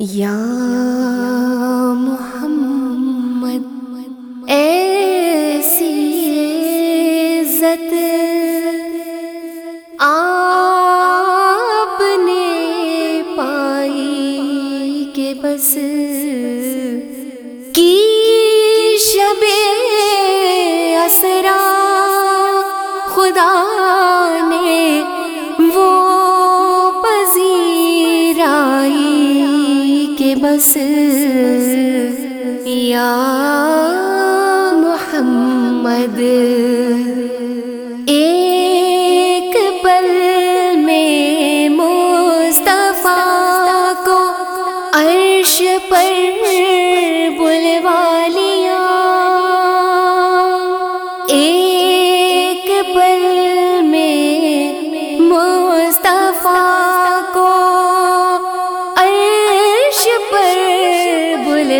یا محمد ایسی عزت آپ نے پائی کہ بس بس یا محمد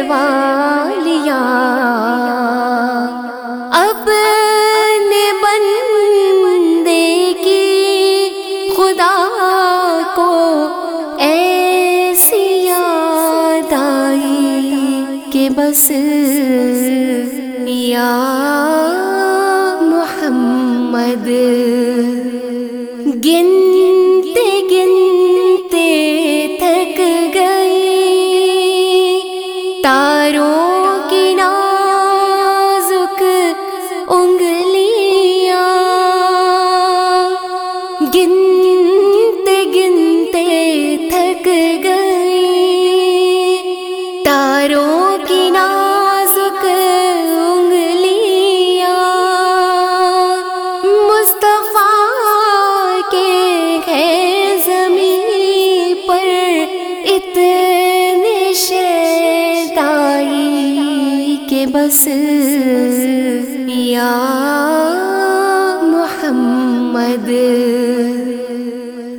بلوا اپنے بندے کی خدا کو ایسی یاد آئی کہ بس تاروں کی نازک انگلیاں گنتے گنتے تھک گئی تاروں کی نازک انگلیاں مصطفیٰ کے ہے زمین پر اتنے بس یا محمد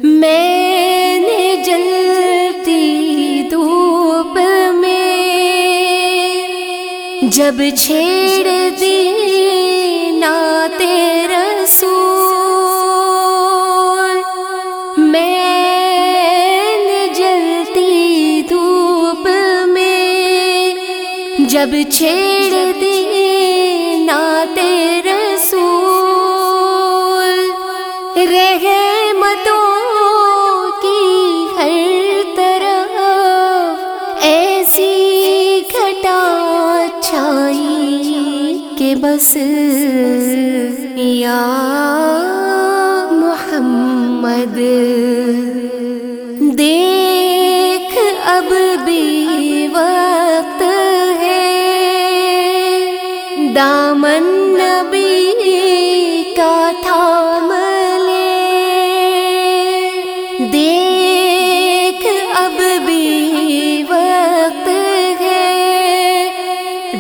میں نے جلتی دھوپ میں جب چھیڑ دی ناتے جب چھیڑ دی نعت رسول، رحمتوں کی ہر طرف ایسی گھٹا چھائی کہ بس یا محمد۔ دیکھ اب بھی وقت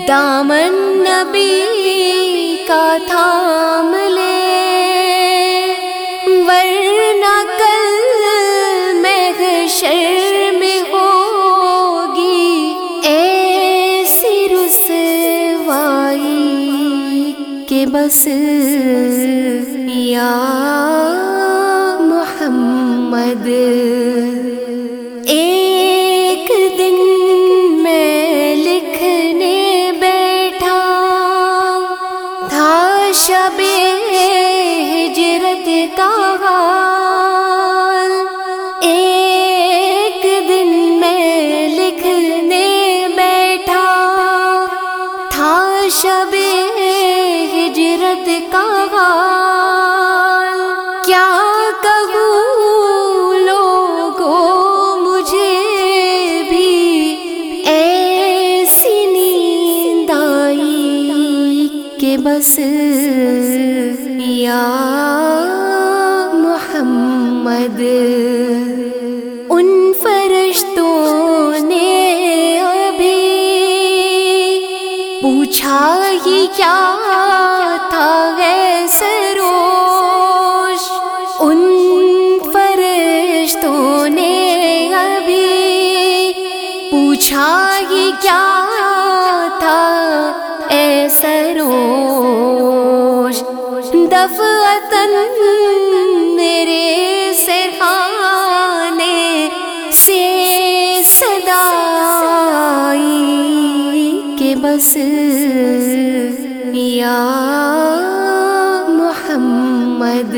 دامن نبی کا تھام لے۔ ورنہ کل محشر میں ہوگی ایسی رسوائی کہ بس یا محمد۔ ایک بس یا محمد۔ ان فرشتوں نے ابھی پوچھا ہی کیا تھا ہے سروش ان فرشتوں نے ابھی پوچھا ہی کیا تھا اے سروش دفعتن میرے سرحانے سے صدائی کہ بس یا محمد